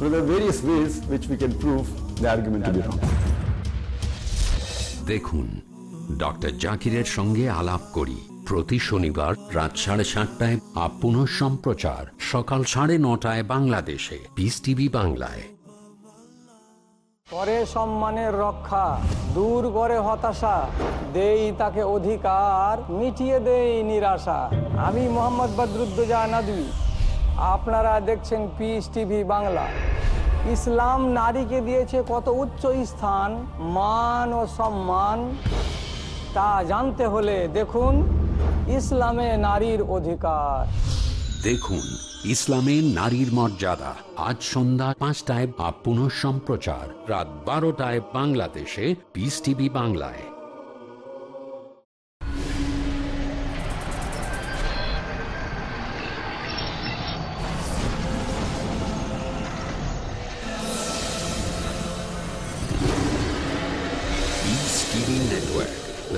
So there are various ways which we can prove the argument to be wrong. দেখুন doctor জাকিরের সঙ্গে আলাপ করি। প্রতি শনিবার রাত সাড়ে সাতটায় আপ পুনঃ সম্প্রচার সকাল সাড়ে নটায় বাংলাদেশে। পিস টিভি বাংলায়। করে সম্মানের রক্ষা দূর করে হতাশা দেই তাকে অধিকার মিটিয়ে দেই নিরাশা। আমি মোহাম্মদ বদরুদ্দোজা নদী আপনারা দেখছেন পিস টিভি বাংলা। ইসলাম নারীকে দিয়েছে কত উচ্চ স্থান, মান ও সম্মান, তা জানতে হলে দেখুন ইসলামে নারীর অধিকার। দেখুন ইসলামে নারীর মর্যাদা। আজ সন্ধ্যা পাঁচটায় আপ পুনঃ সম্প্রচার রাত বারোটায় বাংলাদেশে পিস টিভি বাংলায়।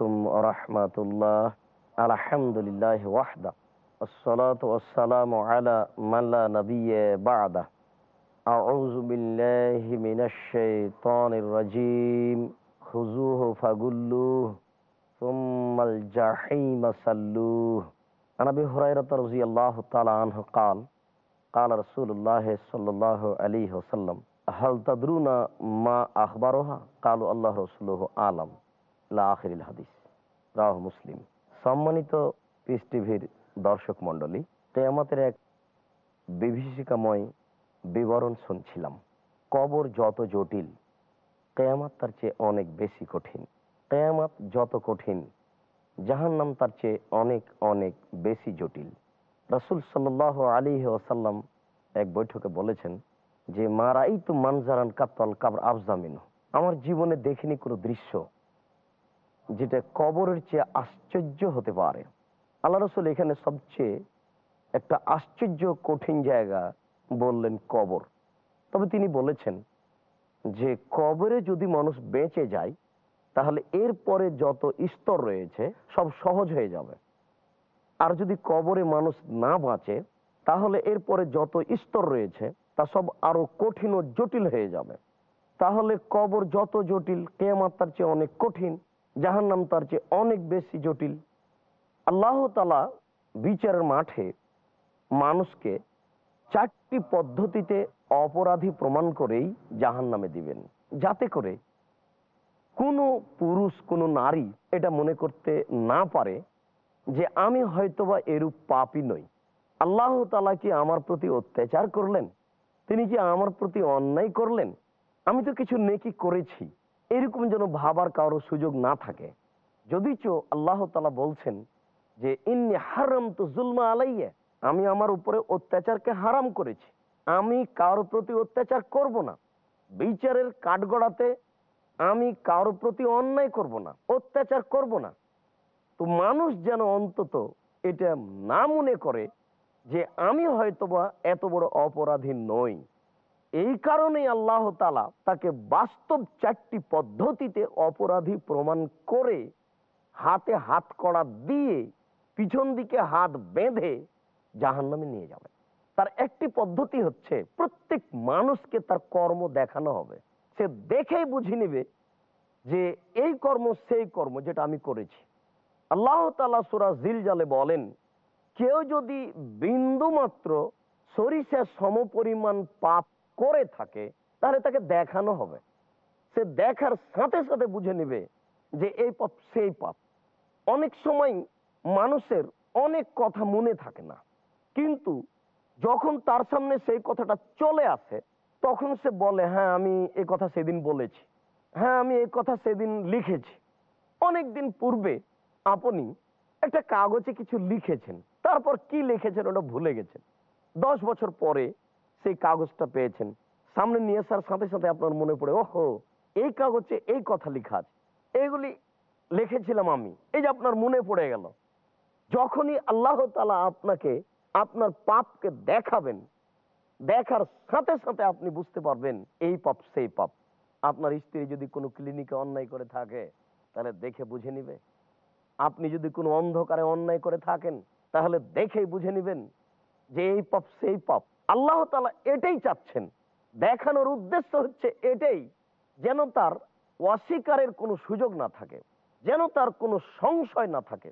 আলাইকুম রহমতুল্লাহ আলহামদুলিল্লাহ ওয়াহদা الصلاة والسلام على من لا نبي بعده أعوذ بالله من الشيطان الرجيم خذوه فغلوه ثم الجحيم صلوه عن أبي هريرة رضي الله تعالى عنه قال قال رسول الله صلى الله عليه وسلم هل تدرون ما أخبارها قالوا الله رسوله আলম লা আখিরিল হাদিস। রাহ মুসলিম। সম্মানিত পিস টিভির দর্শক মণ্ডলী, কেয়ামতের এক বিভীষিকাময় বিবরণ শুনছিলাম। কবর যত জটিল, কেয়ামাত তার চেয়ে অনেক বেশি কঠিন। কেয়ামাত যত কঠিন, জাহান্নাম তার চেয়ে অনেক অনেক বেশি জটিল। রাসুল সাল্লাহ আলী ওসাল্লাম এক বৈঠকে বলেছেন যে মারাই তো মানজারান কাত্তাল কাবর আফজামিন আমার জীবনে দেখিনি কোনো দৃশ্য যেটা কবরের চেয়ে আশ্চর্য হতে পারে। আল্লাহ রসুল এখানে সবচেয়ে একটা আশ্চর্য কঠিন জায়গা বললেন কবর। তবে তিনি বলেছেন যে, কবরে যদি মানুষ বেঁচে যায়, তাহলে এর পরে যত স্তর রয়েছে, সব সহজ হয়ে যাবে। আর যদি কবরে মানুষ না বাঁচে, তাহলে এরপরে যত স্তর রয়েছে, তা সব আরও কঠিন ও জটিল হয়ে যাবে। তাহলে কবর যত জটিল, কেয়ামাত তার চেয়ে অনেক কঠিন। জাহান্নাম তার চেয়ে অনেক বেশি জটিল। আল্লাহ তালা বিচারের মাঠে মানুষকে চারটি পদ্ধতিতে অপরাধী প্রমাণ করেই জাহান নামে দিবেন। যাতে করে কোনো পুরুষ, কোনো নারী এটা মনে করতে না পারে যে আমি হয়তোবা এরূপ পাপই নই। আল্লাহ তালা কি আমার প্রতি অত্যাচার করলেন? তিনি কি আমার প্রতি অন্যায় করলেন? আমি তো কিছু নেকি করেছি। এরকম যেন ভাবার কারও সুযোগ না থাকে। যদিচ আল্লাহ তালা বলছেন যে, ইন্নি হারাম তো জুলমা আলাইয়া, আমি আমার উপরে অত্যাচারকে হারাম করেছি। আমি কারোর প্রতি অত্যাচার করব না? বিচারের কাঠগড়াতে আমি কারোর প্রতি অন্যায় করব না? অত্যাচার করব না? তো মানুষ যেন অন্তত এটা না মনে করে যে, আমি হয়তোবা এত বড় অপরাধী নই। এই কারণেই আল্লাহ তালা তাকে বাস্তব চারটি পদ্ধতিতে অপরাধী প্রমাণ করে হাতে হাত কড়া দিয়ে পিছন দিকে হাত বেঁধে জাহান্নামে নিয়ে যাবে তার একটি পদ্ধতি হচ্ছে প্রত্যেক মানুষকে তার কর্ম দেখানো হবে। সে দেখেই বুঝে নেবে যে এই কর্ম সেই কর্ম যেটা আমি করেছি। আল্লাহ তালা সুরা জিল জালে বলেন, কেউ যদি বিন্দু মাত্র সরিষা সমপরিমাণ পাপ করে থাকে, তাহলে তাকে দেখানো হবে। সে দেখার সাথে সাথে বুঝে নেবে যে এই পাপ সেই পাপ। অনেক সময় মানুষের অনেক কথা মনে থাকে না, কিন্তু যখন তার সামনে সেই কথাটা চলে আসে, তখন সে বলে হ্যাঁ আমি এ কথা সেদিন বলেছি। হ্যাঁ আমি এ কথা সেদিন লিখেছি। অনেক দিন পূর্বে আপনি একটা কাগজে কিছু লিখেছেন, তারপর কি লিখেছেন ওটা ভুলে গেছেন। দশ বছর পরে সেই কাগজটা পেয়েছেন। সামনে নিয়ে আসার সাথে সাথে আপনার মনে পড়ে, ওহো, এই কাগজে এই কথা লেখা আছে। এইগুলি লিখেছিলাম আমি। এই যে আপনার মনে পড়ে গেল। যখনই আল্লাহ তালা আপনাকে, আপনার পাপকে দেখাবেন, দেখার সাথে সাথে আপনি বুঝতে পারবেন, এই পাপ, সেই পাপ। আপনার স্ত্রী যদি কোনো ক্লিনিকে অন্যায় করে থাকে, তাহলে দেখে বুঝে নিবে। আপনি যদি কোনো অন্ধকারে অন্যায় করে থাকেন, তাহলে দেখেই বুঝে নিবেন। যে এই পাপ, সেই পাপ। আল্লাহ তালা এটাই চাচ্ছেন। দেখানোর উদ্দেশ্য হচ্ছে এটাই, যেন তার অস্বীকারের কোনো সুযোগ না থাকে, যেন তার কোনো সংশয় না থাকে,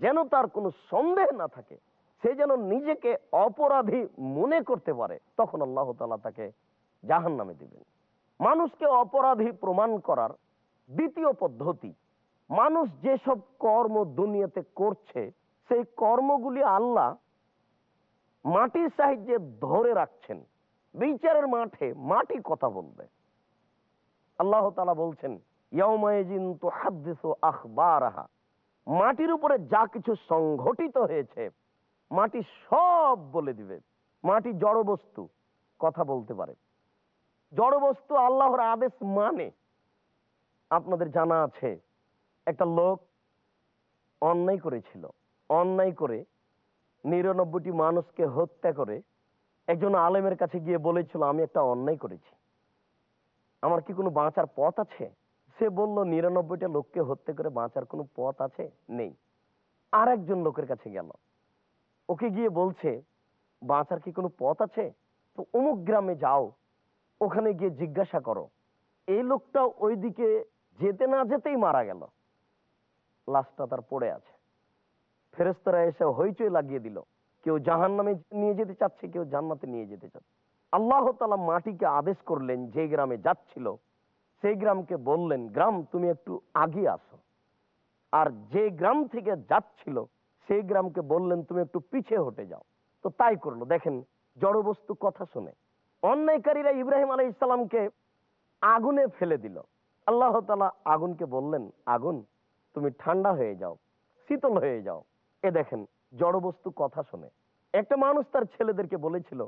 যেন তার কোনো সন্দেহ না থাকে। সে যেন নিজেকে অপরাধী মনে করতে পারে, তখন আল্লাহ তালা তাকে জাহান নামে দিবেন। মানুষকে অপরাধী প্রমাণ করার দ্বিতীয় পদ্ধতি, মানুষ যেসব কর্ম দুনিয়াতে করছে, সেই কর্মগুলি আল্লাহ মাটির সাহায্যে ধরে রাখছেন। বিচারের মাঠে মাটি কথা বলবে। আল্লাহ তালা বলছেন মাটির উপরে যা কিছু সংঘটিত হয়েছে, মাটি সব বলে দিবে। মাটি জড় বস্তু কথা বলতে পারে। জড় বস্তু আল্লাহর আদেশ মানে। আপনাদের জানা আছে, একটা লোক অন্যায় করেছিল। অন্যায় করে নিরানব্বইটি মানুষকে হত্যা করে একজন আলেমের কাছে গিয়ে বলেছিল, আমি একটা অন্যায় করেছি। আমার কি কোনো বাঁচার পথ আছে? সে বলল, নিরানব্বইটা লোককে হত্যা করে বাঁচার কোনো পথ আছে? নেই। আর একজন লোকের কাছে গেল। ওকে গিয়ে বলছে, বাঁচার কি কোনো পথ আছে? তো অমুক গ্রামে যাও, ওখানে গিয়ে জিজ্ঞাসা করো। এই লোকটা ওইদিকে যেতে না যেতেই মারা গেল। লাশটা তার পড়ে আছে। ফেরেস্তারা এসে হইচই লাগিয়ে দিল। কেউ জাহান নামে নিয়ে যেতে চাচ্ছে, কেউ জান্নাতে নিয়ে যেতে চাচ্ছে। আল্লাহ তালা মাটিকে আদেশ করলেন, যে গ্রামে যাচ্ছিল, সেই গ্রামকে বললেন, গ্রাম, তুমি একটু আগে আসো। আর যে গ্রাম থেকে যাচ্ছিল, সেই গ্রামকে বললেন, তুমি একটু পিছে হটে যাও। তো তাই করল। দেখেন, জড়বস্তু কথা শুনে অন্যায়কারীরা ইব্রাহিম আলাই ইসলামকে আগুনে ফেলে দিল। আল্লাহ তালা আগুনকে বললেন, আগুন, তুমি ঠান্ডা হয়ে যাও, শীতল হয়ে যাও। এ দেখেন, জড়বস্তু কথা শুনে। একটা মানুষ তার ছেলেদেরকে বলেছিল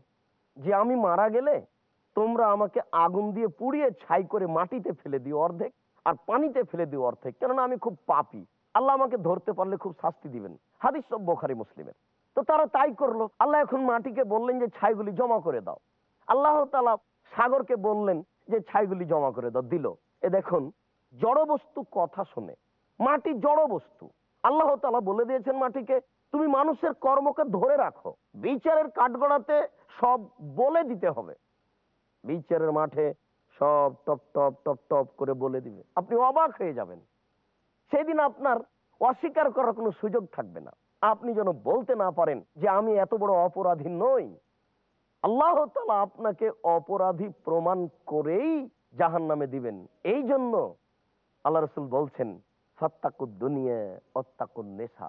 যে, আমি মারা গেলে তোমরা আমাকে আগুন দিয়ে পুড়িয়ে ছাই করে মাটিতে ফেলে দিও অর্ধেক আর পানিতে ফেলে দিও অর্ধেক। কেননা আমি খুব পাপি। আল্লাহ আমাকে ধরতে পারলে খুব শাস্তি দিবেন। হাদিস সব বোখারি মুসলিমের। তো তারা তাই করল। আল্লাহ এখন মাটিকে বললেন যে, ছাইগুলি জমা করে দাও। আল্লাহ তালা সাগরকে বললেন যে, ছাইগুলি জমা করে দাও। দিল। এ দেখুন, জড়বস্তু কথা শুনে। মাটি জড় বস্তু আল্লাহ তালা বলে দিয়েছেন মাটিকে, তুমি মানুষের কর্মকে ধরে রাখো। বিচারের কাঠগড়াতে সব বলে দিতে হবে। বিচারের মাঠে সব টপ টপ টপ টপ করে বলে দিবে। আপনি অবাক হয়ে যাবেন। সেদিন আপনার অস্বীকার করার কোনো সুযোগ থাকবে না। আপনি যেন বলতে না পারেন যে আমি এত বড় অপরাধী নই। আল্লাহ তালা আপনাকে অপরাধী প্রমাণ করেই জাহান নামে দিবেন। এই জন্য আল্লাহ রসুল বলছেন নেশা।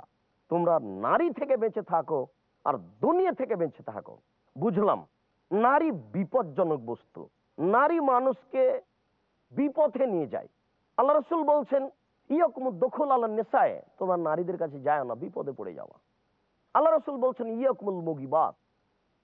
তোমরা নারী থেকে বেঁচে থাকো আর দুনিয়া থেকে বেঁচে থাকো। বুঝলাম, নারী বিপজ্জনক বস্তু। নারী মানুষকে বিপথে নিয়ে যায়। আল্লাহ রসুল বলছেন দখল নেশায়, তোমরা নারীদের কাছে যায় না, বিপদে পড়ে যাওয়া। আল্লাহ রসুল বলছেন, ইয়কুমুল মুগিবাদ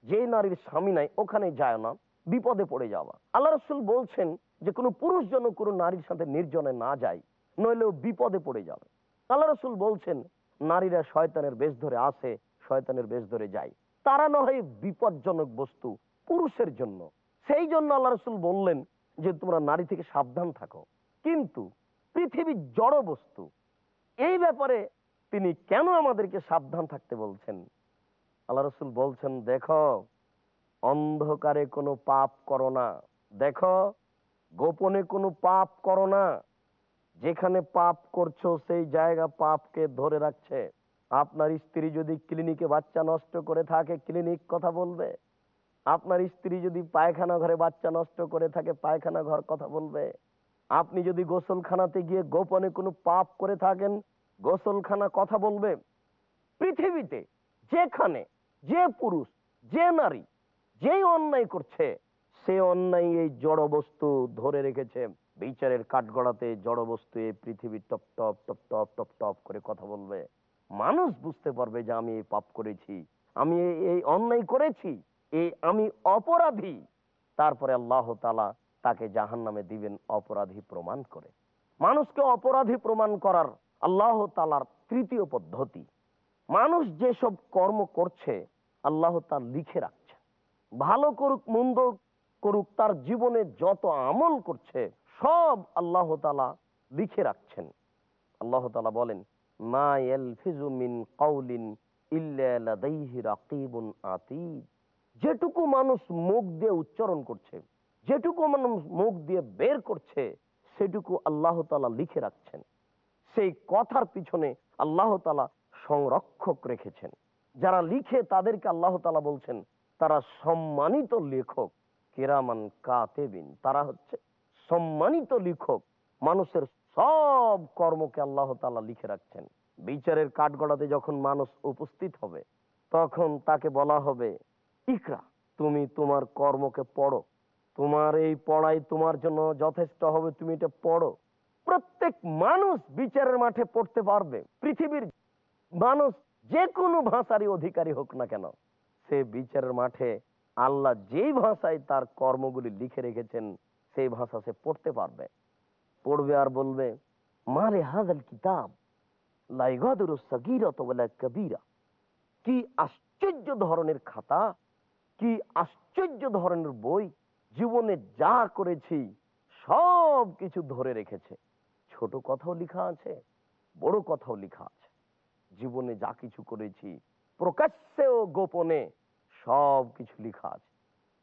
যে নারীর স্বামী নাই, ওখানে যায় না, বিপদে পড়ে যাওয়া। আল্লাহ রসুল বলছেন যে, কোনো পুরুষ যেন কোনো নারীর সাথে নির্জনে না যায় নইলেও বিপদে পড়ে যাবে। আল্লাহ রসুল বলছেন, নারীরা শয়তানের বেশ ধরে আসে শয়তানের বেশ ধরে যায়। তারা না হয় বিপজ্জনক বস্তু, পুরুষের জন্য। সেই জন্য আল্লাহ রসুল বললেন যে, তোমরা নারী থেকে সাবধান থাকো। কিন্তু পৃথিবী জড় বস্তু, এই ব্যাপারে তিনি কেন আমাদেরকে সাবধান থাকতে বলছেন? আল্লাহ রসুল বলছেন, দেখো, অন্ধকারে কোনো পাপ করো না। দেখো, গোপনে কোনো পাপ করো না। যেখানে পাপ করছ, সেই জায়গা পাপকে ধরে রাখছে। আপনার স্ত্রী যদি ক্লিনিকে বাচ্চা নষ্ট করে থাকে, ক্লিনিক কথা বলবে? আপনার স্ত্রী যদি পায়খানা ঘরে বাচ্চা নষ্ট করে থাকে, পায়খানা ঘর কথা বলবে? আপনি যদি গোসলখানাতে গিয়ে গোপনে কোনো পাপ করে থাকেন, গোসলখানা কথা বলবে? পৃথিবীতে যেখানে যে পুরুষ, যে নারী, যেই অন্যায় করছে, সে অন্যায় এই জড় বস্তু ধরে রেখেছে। বিচারের কাঠগড়াতে জড় বস্তু এই পৃথিবী টপ টপ টপ টপ টপ টপ করে কথা বলবে। মানুষ বুঝতে পারবে যে আমি এই পাপ করেছি। আমি এই- অন্যায় করেছি। এই আমি অপরাধী। তারপরে আল্লাহ তালা তাকে জাহান নামে দিবেন অপরাধী প্রমাণ করে। মানুষকে অপরাধী প্রমাণ করার আল্লাহ তালার তৃতীয় পদ্ধতি। মানুষ যেসব কর্ম করছে, আল্লাহ তা লিখে রাখছে। ভালো করুক, মন্দ করুক, তার জীবনে যত আমল করছে সব আল্লাহ তালা লিখে রাখছেন। আল্লাহ তালা বলেন যেটুকু মানুষ মুখ দিয়ে উচ্চারণ করছে, যেটুকু মানুষ মুখ দিয়ে বের করছে, সেটুকু আল্লাহ তালা লিখে রাখছেন। সেই কথার পিছনে আল্লাহ তালা সংরক্ষক রেখেছেন। যারা লিখে তাদেরকে আল্লাহ তালা বলছেন, তারা সম্মানিত লেখক কেরামান কাতেবিন। তারা হচ্ছে সম্মানিত লেখক, মানুষের সব কর্মকে আল্লাহ তালা লিখে রাখছেন। বিচারের কাঠগড়াতে যখন মানুষ উপস্থিত হবে, তখন তাকে বলা হবে, ইকরা, তুমি তোমার কর্মকে পড়ো। তোমার এই পড়াই তোমার জন্য যথেষ্ট হবে, তুমি এটা পড়ো। প্রত্যেক মানুষ বিচারের মাঠে পড়তে পারবে। পৃথিবীর মানুষ যে কোনো ভাষারই অধিকারী হোক না কেন, সে বিচারের মাঠে আল্লাহ যেই ভাষায় তার কর্মগুলি লিখে রেখেছেন সেই ভাষা সে পড়তে পারবে। পড়বে আর বলবে, মারে হাজাল কিতাব কবীরা। কি আশ্চর্য ধরনের খাতা, কি আশ্চর্য ধরনের বই, জীবনে যা করেছি, সব কিছু ধরে রেখেছে। ছোট কথাও লেখা আছে, বড় কথাও লেখা আছে। জীবনে যা কিছু করেছি, প্রকাশ্যে ও গোপনে সব কিছু লেখা আছে।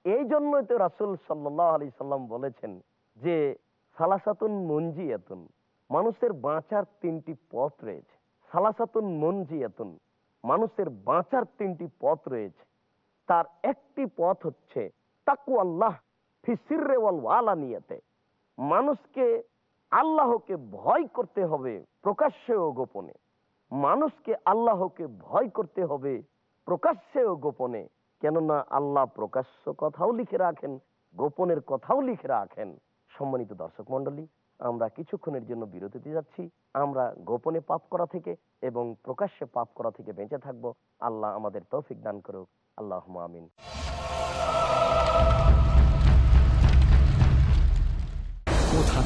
এই জন্যই তো রাসুল সাল্লাহ আলি সাল্লাম বলেছেন যে, সালাসাতুন মঞ্জিয়াতুন মানুষের বাঁচার তিনটি পথ রয়েছে। সালাসাতুন মঞ্জিয়াতুন মানুষের বাঁচার তিনটি পথ রয়েছে। তার একটি পথ হচ্ছে তাকু আল্লাহ ফিসিরে মানুষকে আল্লাহকে ভয় করতে হবে প্রকাশ্যে ও গোপনে। মানুষকে আল্লাহকে ভয় করতে হবে প্রকাশ্যে ও গোপনে। কেননা আল্লাহ প্রকাশ্য কথাও লিখে রাখেন, গোপনের কথাও লিখে রাখেন। সম্মানিত দর্শক মন্ডলী আমরা কিছুক্ষণের জন্য বিরতিতে যাচ্ছি। আমরা গোপনে পাপ করা থেকে এবং প্রকাশ্যে পাপ করা থেকে বেঁচে থাকব। আল্লাহ আমাদের তৌফিক দান করুক। আল্লাহ আমিন।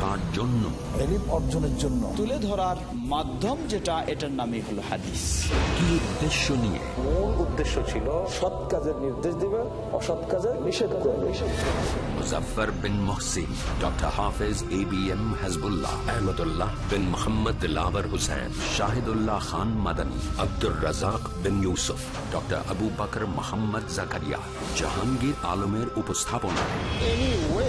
কার জন্য। অর্জনের জন্য। তুলে ধরার মাধ্যম যেটা এটার নামই হলো হাদিস। কি উদ্দেশ্য নিয়ে? মূল উদ্দেশ্য ছিল সৎ কাজের নির্দেশ দিবে অসৎ কাজের নিষেধ করবে Muzaffar bin Mohsin doctor Hafez A B M Hasbullah Ahmadullah bin Mohammad Hossain Shahidullah Khan Madani Abdur Razzak bin Yusuf doctor Abu Bakr Mohammad Zakaria Jahangir আলমের উপস্থাপনা। Anyway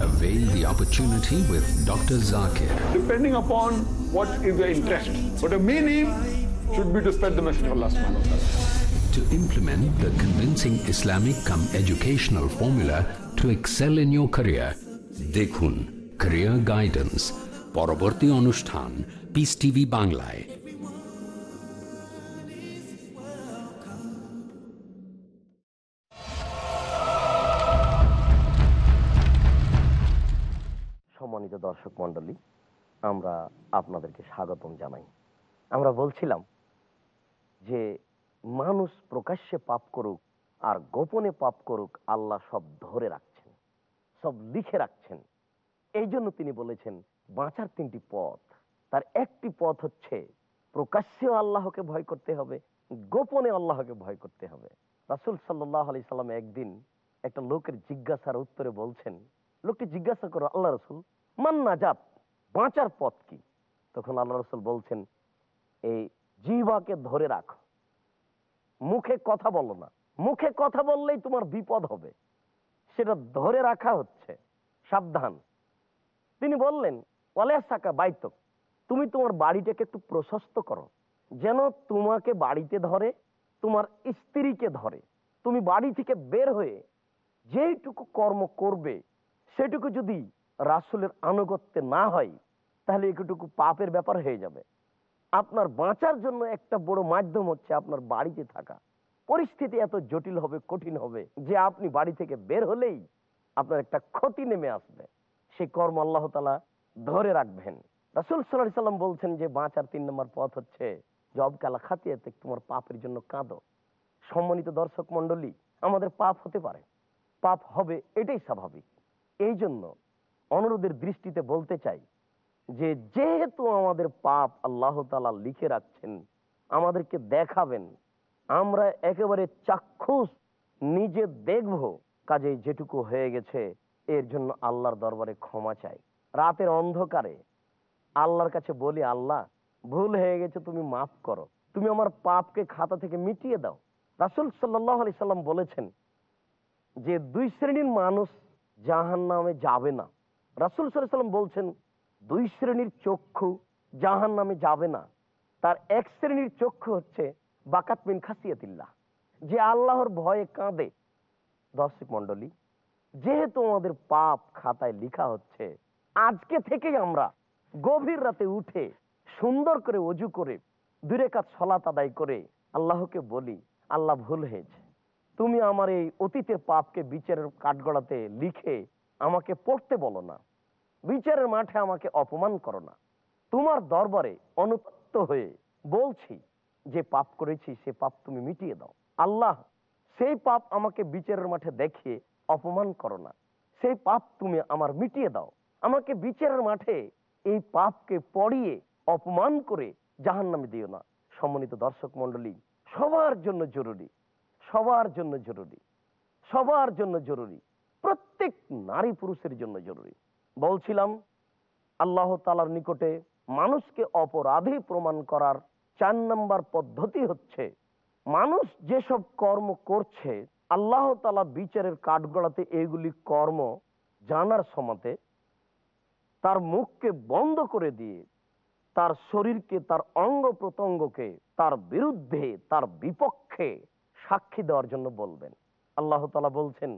Avail the opportunity with Dr. Zakir. Depending upon what is their interest. But the main aim should be to spread the message of Allah subhanahu wa ta'ala. To implement the convincing Islamic come educational formula to excel in your career. দেখুন Career Guidance পরবর্তী অনুষ্ঠান piece TV বাংলায় আমরা আপনাদেরকে স্বাগতম জানাই। আমরা বলছিলাম যে, মানুষ প্রকাশ্যে পাপ করুক আর গোপনে পাপ করুক আল্লাহ সব ধরে রাখছেন, সব লিখে রাখছেন। এই জন্য তিনি বলেছেন, বাঁচার তিনটি পথ। তার একটি পথ হচ্ছে, প্রকাশ্যেও আল্লাহকে ভয় করতে হবে, গোপনে আল্লাহকে ভয় করতে হবে। রাসুল সাল্লাহ আলি সাল্লাম একদিন একটা লোকের জিজ্ঞাসার উত্তরে বলছেন লোকটি জিজ্ঞাসা করো, আল্লাহ রসুল মান নাজাত বাঁচার পথ কি? তখন আল্লাহ রসুল বলছেন, এই জিবাকে ধরে রাখো। মুখে কথা বলো না। মুখে কথা বললেই তোমার বিপদ হবে। সেটা ধরে রাখা হচ্ছে। সাবধান। তিনি বললেন ওয়ালেসাকা বাইতক, তুমি তোমার বাড়িটাকে একটু প্রশস্ত করো। যেন তোমাকে বাড়িতে ধরে, তোমার স্ত্রীকে ধরে। তুমি বাড়ি থেকে বের হয়ে যেইটুকু কর্ম করবে, সেটুকু যদি রাসুলের আনুগত্যে না হয়, তাহলে একটুকু পাপের ব্যাপার হয়ে যাবে। আপনার বাঁচার জন্য একটা বড় মাধ্যম হচ্ছে আপনার বাড়িতে থাকা। পরিস্থিতি এত জটিল হবে, কঠিন হবে, যে আপনি বাড়ি থেকে বের হলেই আপনার একটা ক্ষতি নেমে আসবে। সেই কর্ম আল্লাহ তালা ধরে রাখবেন। রাসুল সাল্লাহ সাল্লাম বলছেন যে, বাঁচার তিন নম্বর পথ হচ্ছে জব কালা খাতিয়াতে, তোমার পাপের জন্য কাঁদো। সম্মানিত দর্শক মন্ডলী আমাদের পাপ হতে পারে। পাপ হবে এটাই স্বাভাবিক। এই জন্য অনুরোধের দৃষ্টিতে বলতে চাই যে যেহেতু আমাদের পাপ আল্লাহ তালা লিখে রাখছেন, আমাদেরকে দেখাবেন, আমরা একেবারে চাক্ষুষ, নিজে দেখব কাজে যেটুকু হয়ে গেছে, এর জন্য আল্লাহর দরবারে ক্ষমা চাই। রাতের অন্ধকারে আল্লাহর কাছে বলি, আল্লাহ, ভুল হয়ে গেছে, তুমি মাফ করো। তুমি আমার পাপকে খাতা থেকে মিটিয়ে দাও। রাসুল সাল্লাহ আলি সাল্লাম বলেছেন যে, দুই শ্রেণির মানুষ জাহান নামে যাবে না। রাসুল সাল্লাম বলছেন, দুই শ্রেণির চক্ষু জাহান নামে যাবে না। তার এক শ্রেণির চক্ষু হচ্ছে বাকাত মিন খাসিয়াতিল্লাহ। যে আল্লাহর ভয়ে কাঁদে। দর্শক মন্ডলী যেহেতু আমাদের পাপ খাতায় লিখা হচ্ছে, আজকে থেকেই আমরা গভীর রাতে উঠে সুন্দর করে অজু করে দূরে কাজ সলাত আদায় করে আল্লাহকে বলি, আল্লাহ ভুল হয়েছে। তুমি আমার এই অতীতের পাপকে বিচারের কাঠগড়াতে লিখে আমাকে পড়তে বলো না। বিচারের মাঠে আমাকে অপমান করো না। তোমার দরবারে অনুতপ্ত হয়ে বলছি যে পাপ করেছি, সে পাপ তুমি মিটিয়ে দাও। আল্লাহ, সেই পাপ আমাকে বিচারের মাঠে দেখিয়ে অপমান করো না। সেই পাপ তুমি আমার মিটিয়ে দাও। আমাকে বিচারের মাঠে এই পাপকে পড়িয়ে অপমান করে জাহান নামে দিও না। সম্মানিত দর্শক মন্ডলী সবার জন্য জরুরি, সবার জন্য জরুরি, সবার জন্য জরুরি, প্রত্যেক নারী পুরুষের জন্য জরুরি। বলছিলাম, আল্লাহ তালার নিকটে মানুষকে অপরাধী প্রমাণ করার চার নম্বর পদ্ধতি হচ্ছে, মানুষ যেসব কর্ম করছে, আল্লাহ তালা বিচারের কাঠগড়াতে এইগুলি কর্ম জানার সমাতে তার মুখকে বন্ধ করে দিয়ে, তার শরীরকে, তার অঙ্গ প্রত্যঙ্গকে, তার বিরুদ্ধে, তার বিপক্ষে সাক্ষী দেওয়ার জন্য বলবেন। আল্লাহ তালা বলছেন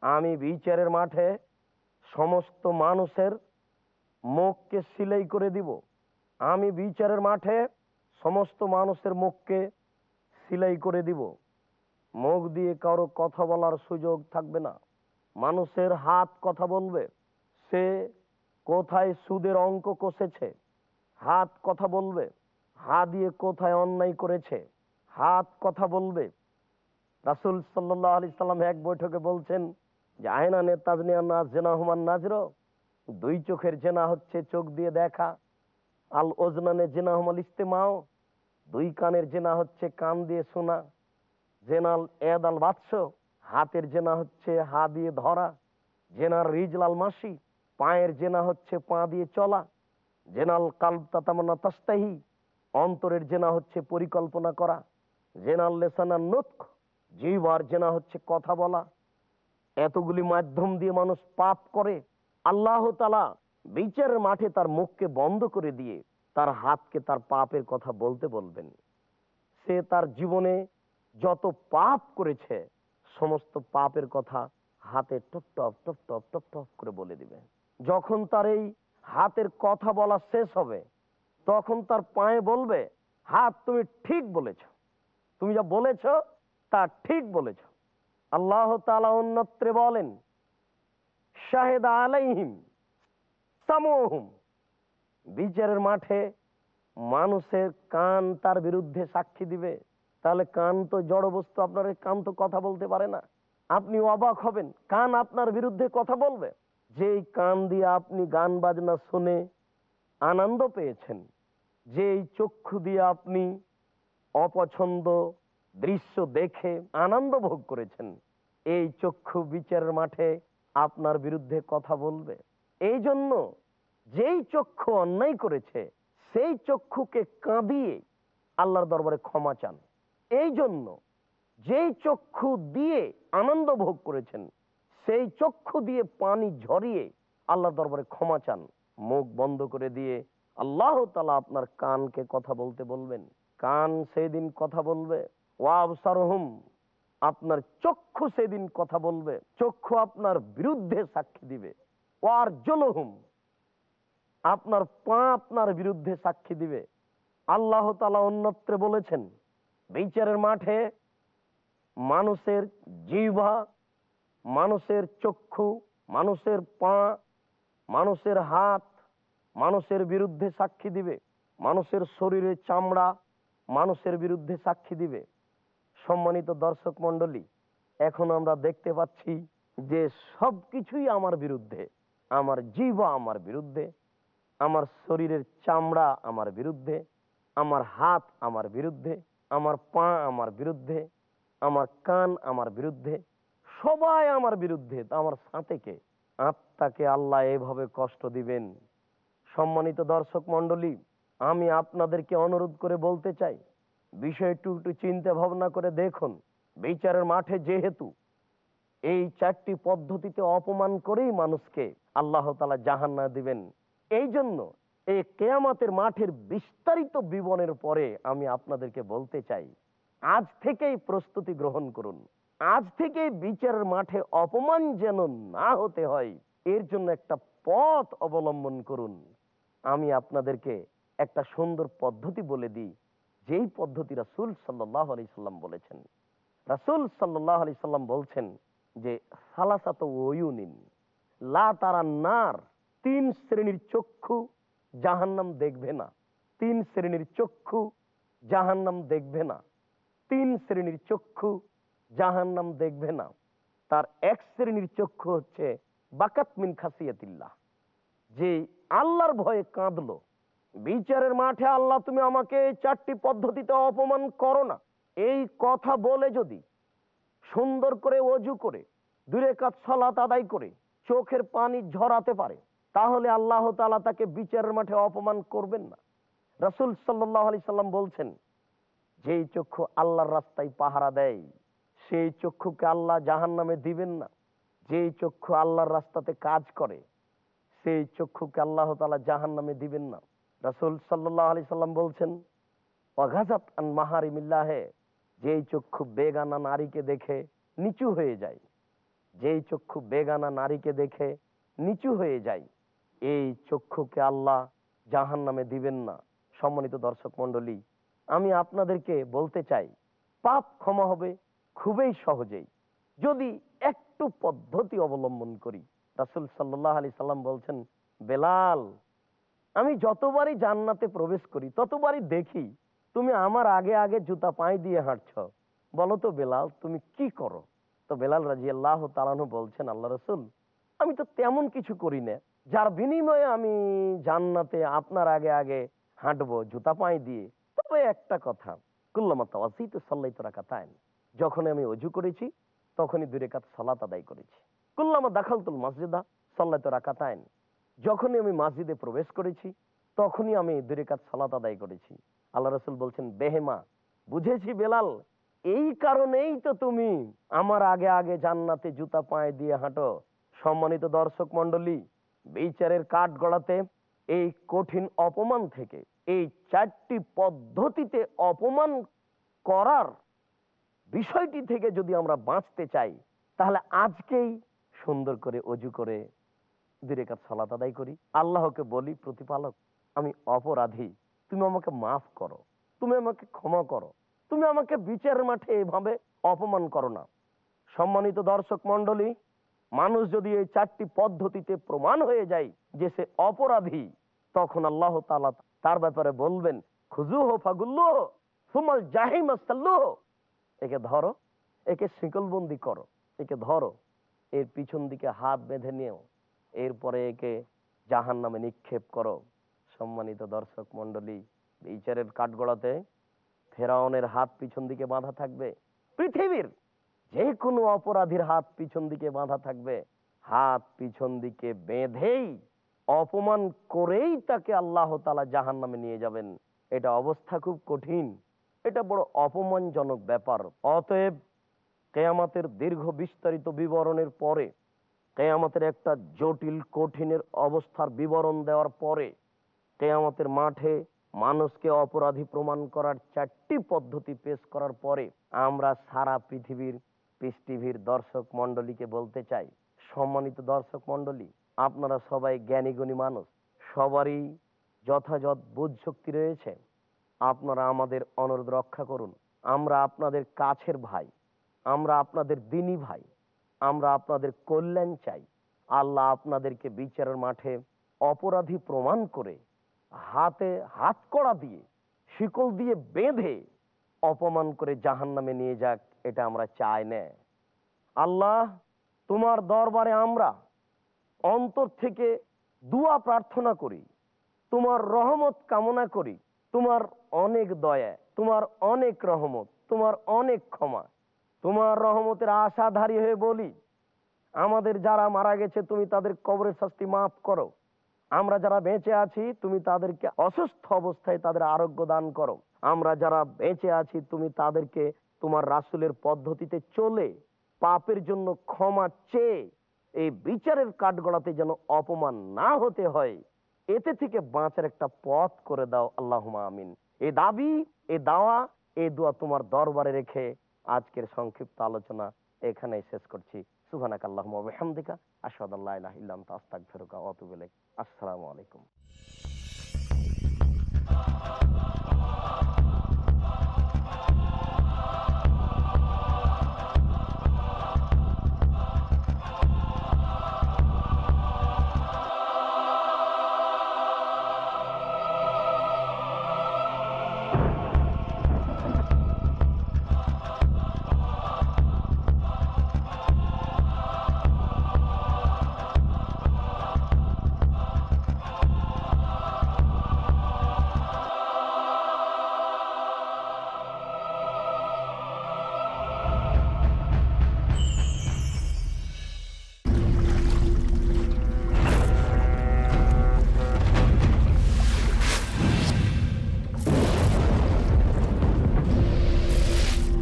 আমি বিচারের মাঠে সমস্ত মানুষের মুখকে সিলাই করে দিব। আমি বিচারের মাঠে সমস্ত মানুষের মুখকে সিলাই করে দিব। মুখ দিয়ে কারও কথা বলার সুযোগ থাকবে না। মানুষের হাত কথা বলবে। সে কোথায় সুদের অঙ্ক কষেছে? হাত কথা বলবে। হা দিয়ে কোথায় অন্যায় করেছে? হাত কথা বলবে। রাসুল সাল্লাহ আলি সাল্লাম এক বৈঠকে বলছেন যে, আয়না নাজ জেনা হুমান নাজর, দুই চোখের জেনা হচ্ছে চোখ দিয়ে দেখা, আল ওজনানে জেনা হুমাল ইস্তেমাও দুই কানের জেনা হচ্ছে কান দিয়ে শোনা, জেনাল এদ আল বাদশ, হাতের জেনা হচ্ছে হা দিয়ে ধরা, জেনার রিজলাল মাসি, পায়ের জেনা হচ্ছে পা দিয়ে চলা, জেনাল কাল তাতামানা তাস্তাহি, অন্তরের জেনা হচ্ছে পরিকল্পনা করা, জেনাল লেসানা নৎক জিবার জেনা হচ্ছে কথা বলা, এতগুলি মাধ্যম দিয়ে মানুষ পাপ করে, আল্লাহ তালা বিচারের মাঠে তার মুখকে বন্ধ করে দিয়ে তার হাতকে তার পাপের কথা বলতে বলবেন। সে তার জীবনে যত পাপ করেছে, সমস্ত পাপের কথা হাতে টপ টপ টপ টপ টপ টপ করে বলে দিবে। যখন তার এই হাতের কথা বলা শেষ হবে, তখন তার পায়ে বলবে, হাত তুমি ঠিক বলেছ। তুমি যা বলেছ তা ঠিক বলেছ। আল্লাহ তালা অন্যত্রে বলেন, শাহেদা আলাইহিম সামোহুম। বিচারের মাঠে মানুষের কান তার বিরুদ্ধে সাক্ষী দিবে। তাহলে কান তো জড় বস্তু, আপনার কান তো কথা বলতে পারে না। আপনি অবাক হবেন, কান আপনার বিরুদ্ধে কথা বলবে। যেই কান দিয়ে আপনি গান বাজনা শুনে আনন্দ পেয়েছেন, যেই চক্ষু দিয়ে আপনি অপছন্দ দৃশ্য দেখে আনন্দ ভোগ করেছেন। এই চক্ষু বিচারের মাঠে আপনার বিরুদ্ধে কথা বলবে। এই জন্য যেই চক্ষু অন্যায় করেছে, সেই চক্ষুকে কাঁদিয়ে আল্লাহর দরবারে ক্ষমা চান। এই জন্য যেই চক্ষু দিয়ে আনন্দ ভোগ করেছেন, সেই চক্ষু দিয়ে পানি ঝরিয়ে আল্লাহর দরবারে ক্ষমা চান। মুখ বন্ধ করে দিয়ে আল্লাহ তালা আপনার কানকে কথা বলতে বলবেন। কান সেদিন কথা বলবে। আপনার চক্ষু সেদিন কথা বলবে, চক্ষু আপনার বিরুদ্ধে সাক্ষী দিবে। আপনার পা আপনার বিরুদ্ধে সাক্ষী দিবে। আল্লাহ তালা অন্যত্রে বলেছেন, বিচারের মাঠে মানুষের জিহ্বা, মানুষের চক্ষু, মানুষের পা, মানুষের হাত, মানুষের বিরুদ্ধে সাক্ষী দিবে। মানুষের শরীরের চামড়া, মানুষের বিরুদ্ধে সাক্ষী দিবে। সম্মানিত দর্শক মন্ডলী এখন আমরা দেখতে পাচ্ছি যে সব কিছুই আমার বিরুদ্ধে, আমার জীব আমার বিরুদ্ধে, আমার শরীরের চামড়া আমার বিরুদ্ধে, আমার হাত আমার বিরুদ্ধে, আমার পা আমার বিরুদ্ধে, আমার কান আমার বিরুদ্ধে, সবাই আমার বিরুদ্ধে। আমার সাথেকে আত্মাকে আল্লাহ এভাবে কষ্ট দিবেন। সম্মানিত দর্শক মন্ডলী আমি আপনাদেরকে অনুরোধ করে বলতে চাই বিষয়টু একটু চিন্তা ভাবনা করে দেখুন। বিচারের মাঠে যেহেতু এই চারটি পদ্ধতিতে অপমান করেই মানুষকে আল্লাহ তালা জাহান্না দিবেন এই জন্য এই কেয়ামাতের মাঠের বিস্তারিত বিবরণের পরে আমি আপনাদেরকে বলতে চাই, আজ থেকেই প্রস্তুতি গ্রহণ করুন। আজ থেকে বিচারের মাঠে অপমান যেন না হতে হয়, এর জন্য একটা পথ অবলম্বন করুন। আমি আপনাদেরকে একটা সুন্দর পদ্ধতি বলে দিই যেই পদ্ধতি রাসুল সাল্লাহ আলি সাল্লাম বলেছেন, রাসুল সাল্লাহ আলি সাল্লাম বলছেন যে, সালাসাত ওয়ুনিন লা তারা নার, তিন শ্রেণির চক্ষু জাহান্নাম দেখবে না। তিন শ্রেণির চক্ষু জাহান্নাম দেখবে না। তিন শ্রেণির চক্ষু জাহান্নাম দেখবে না। তার এক শ্রেণির চক্ষু হচ্ছে বাকাত মিন খাসিয়াতিল্লাহ। যে আল্লাহর ভয়ে কাঁদলো বিচারের মাঠে আল্লাহ তুমি আমাকে এই চারটি পদ্ধতিতে অপমান করো না। এই কথা বলে যদি, সুন্দর করে অজু করে, দূরে কাজ সলাত আদায় করে, চোখের পানি ঝরাতে পারে, তাহলে আল্লাহ তালা তাকে বিচারের মাঠে অপমান করবেন না। রসুল সাল্লাহ আলি সাল্লাম বলছেন, যেই চক্ষু আল্লাহর রাস্তায় পাহারা দেয়, সেই চক্ষুকে আল্লাহ জাহান নামে দিবেন না। যেই চক্ষু আল্লাহর রাস্তাতে কাজ করে, সেই চক্ষুকে আল্লাহ তালা জাহান নামে দিবেন না। রসুল সাল্লাহ আলি সাল্লাম বলছেন, অঘাজাত আন মাহারিমিল্লাহে, যেই চক্ষু বেগানা নারীকে দেখে নিচু হয়ে যায়, যেই চক্ষু বেগানা নারীকে দেখে নিচু হয়ে যায়, এই চক্ষুকে আল্লাহ জাহান নামে দিবেন না। সম্মানিত দর্শক মন্ডলী আমি আপনাদেরকে বলতে চাই, পাপ ক্ষমা হবে খুবই সহজেই। যদি একটু পদ্ধতি অবলম্বন করি, রাসুল সাল্লাহ আলি সাল্লাম বলছেন, বেলাল আমি যতবারই জান্নাতে প্রবেশ করি, ততবারই দেখি তুমি আমার আগে আগে জুতা পায়ে দিয়ে হাঁটছ। বলো তো বেলাল, তুমি কি করো? তো বেলাল রাজি আল্লাহ তালানু বলছেন, আল্লাহ রসুল, আমি তো তেমন কিছু করি না। যার বিনিময়ে আমি জান্নাতে আপনার আগে আগে হাঁটবো, জুতা পায়ে দিয়ে। তবে একটা কথা, কুল্লামা তাওয়াসি তো যখন আমি অজু করেছি, তখনই দূরে কাত সালাত আদায় করেছি। কুল্লামা দাখালতুল মসজিদা সাল্লাই তোরা কাতায় যখনই আমি মসজিদে প্রবেশ করেছি, তখনই আমি দূরে কাত সালাত আদায় করেছি। আল্লাহ রসুল বলছেন বেহেমা বুঝেছি বেলাল, এই কারণেই তো তুমি আমার আগে আগে জান্নাতে জুতা পায়ে দিয়ে হাঁটো। সম্মানিত দর্শক মন্ডলী বিচারের কাঠ গড়াতে এই কঠিন অপমান থেকে, এই চারটি পদ্ধতিতে অপমান করার বিষয়টি থেকে যদি আমরা বাঁচতে চাই, তাহলে আজকেই সুন্দর করে অজু করে দুরেকাত সালাত আদায় করি। আল্লাহকে বলি, প্রতিপালক, আমি অপরাধী। তুমি আমাকে মাফ করো। তুমি আমাকে ক্ষমা করো। তুমি আমাকে বিচারের মাঠে এভাবে অপমান করো না। সম্মানিত দর্শক মন্ডলী মানুষ যদি এই চারটি পদ্ধতিতে প্রমাণ হয়ে যায় যে সে অপরাধী, তখন আল্লাহ তালা তার ব্যাপারে বলবেন খুজু হো ফাগুল্লো সুমাল জাহিম একে ধরো, একে শিকলবন্দি করো, একে ধরো, এর পিছন দিকে হাত বেঁধে নিও এরপরে একে জাহান নামে নিক্ষেপ করো। সম্মানিত দর্শক মন্ডলী বিচারের কাঠগড়াতে ফেরাউনের হাত পিছন দিকে বাঁধা থাকবে। পৃথিবীর যে কোনো অপরাধীর হাত পিছন দিকে বাঁধা থাকবে। হাত পিছন দিকে বেঁধেই অপমান করেই তাকে আল্লাহ তালা জাহান নামে নিয়ে যাবেন। এটা অবস্থা খুব কঠিন। এটা বড় অপমানজনক ব্যাপার। অতএব কেয়ামাতের দীর্ঘ বিস্তারিত বিবরণের পরে কেয়ামতের একটা জটিল, কঠিনের অবস্থার বিবরণ দেওয়ার পরে কেয়ামতের মাঠে মানুষকে অপরাধী প্রমাণ করার চারটি পদ্ধতি পেশ করার পরে আমরা সারা পৃথিবীর পিস টিভির দর্শক মন্ডলীকে বলতে চাই। সম্মানিত দর্শক মন্ডলী আপনারা সবাই জ্ঞানীগুণী মানুষ, সবারই যথাযথ বোধ শক্তি রয়েছে। আপনারা আমাদের অনুরোধ রক্ষা করুন। আমরা আপনাদের কাছের ভাই, আমরা আপনাদের দিনী ভাই। আমরা আপনাদের কল্যাণ চাই। আল্লাহ আপনাদেরকে বিচারের মাঠে অপরাধী প্রমাণ করে হাতে হাত কড়া দিয়ে, শিকল দিয়ে বেঁধে অপমান করে জাহান নামে নিয়ে যাক, এটা আমরা চাই না। আল্লাহ, তোমার দরবারে আমরা অন্তর থেকে দুয়া প্রার্থনা করি, তোমার রহমত কামনা করি, তোমার অনেক দয়া, তোমার অনেক রহমত, তোমার অনেক ক্ষমা। তোমার রহমতের আশাধারী হয়ে বলি, আমাদের যারা মারা গেছে, তুমি তাদের কবরের শাস্তি মাফ করো। আমরা যারা বেঁচে আছি, তুমি তাদেরকে অসুস্থ অবস্থায় তাদের আরোগ্য দান করো। আমরা যারা বেঁচে আছি, তুমি তাদেরকে তোমার রাসুলের পদ্ধতিতে চলে, পাপের জন্য ক্ষমা চেয়ে, এই বিচারের কাঠগড়াতে যেন অপমান না হতে হয়। এতে থেকে বাঁচার একটা পথ করে দাও আল্লাহ আমিন। এ দাবি, এ দাওয়া, এ দোয়া তোমার দরবারে রেখে আজকের সংক্ষিপ্ত আলোচনা এখানেই শেষ করছি। সুহানাক আল্লাহ হামদিকা আসাদ আল্লাহ ইল্লাম তাস্তাক ফেরুকা অতুবেলে আসসালামু আলাইকুম।